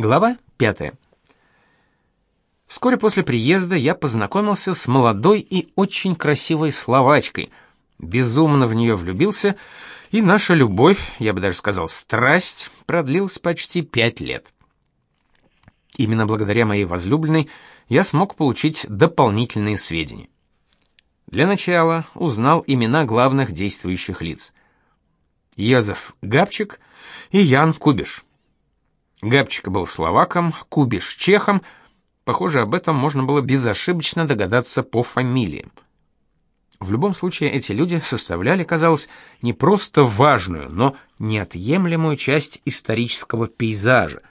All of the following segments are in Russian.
Глава пятая. Вскоре после приезда я познакомился с молодой и очень красивой словачкой, безумно в нее влюбился, и наша любовь, я бы даже сказал, страсть, продлилась почти пять лет. Именно благодаря моей возлюбленной я смог получить дополнительные сведения. Для начала узнал имена главных действующих лиц. Йозеф Габчик и Ян Кубиш. Габчик был словаком, Кубиш чехом. Похоже, об этом можно было безошибочно догадаться по фамилиям. В любом случае эти люди составляли, казалось, не просто важную, но неотъемлемую часть исторического пейзажа.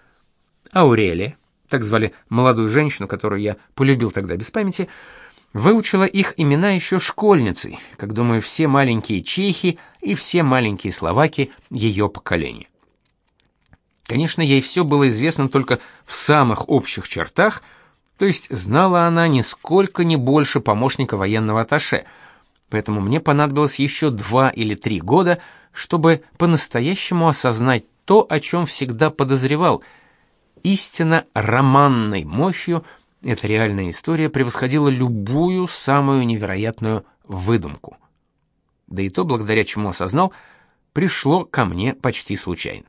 Аурелия, так звали молодую женщину, которую я полюбил тогда без памяти, выучила их имена еще школьницей, как думаю, все маленькие чехи и все маленькие словаки ее поколения. Конечно, ей все было известно только в самых общих чертах, то есть знала она нисколько не больше помощника военного атташе, поэтому мне понадобилось еще два или три года, чтобы по-настоящему осознать то, о чем всегда подозревал. Истинно романной мощью эта реальная история превосходила любую самую невероятную выдумку. Да и то, благодаря чему осознал, пришло ко мне почти случайно.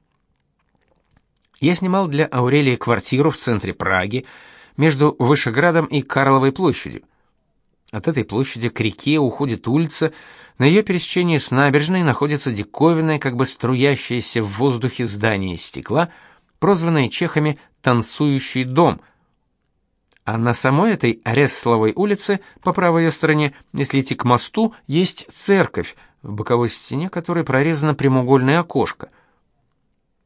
Я снимал для Аурелии квартиру в центре Праги, между Вышеградом и Карловой площадью. От этой площади к реке уходит улица, на ее пересечении с набережной находится диковинное, как бы струящееся в воздухе здание из стекла, прозванное чехами «танцующий дом», а на самой этой Аресловой улице, по правой ее стороне, если идти к мосту, есть церковь, в боковой стене которой прорезано прямоугольное окошко.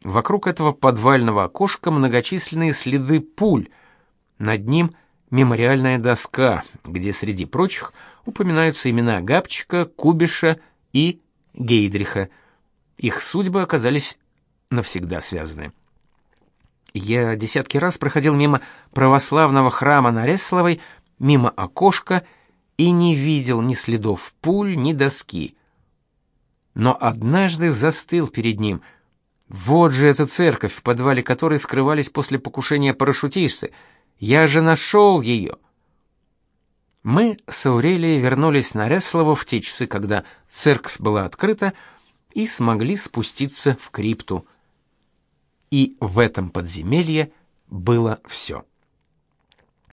Вокруг этого подвального окошка многочисленные следы пуль. Над ним мемориальная доска, где среди прочих упоминаются имена Габчика, Кубиша и Гейдриха. Их судьбы оказались навсегда связаны. Я десятки раз проходил мимо православного храма на Ресловой, мимо окошка и не видел ни следов пуль, ни доски. Но однажды застыл перед ним — вот же эта церковь, в подвале которой скрывались после покушения парашютисты. Я же нашел ее. Мы с Аурелией вернулись на Реслово в те часы, когда церковь была открыта, и смогли спуститься в крипту. И в этом подземелье было все.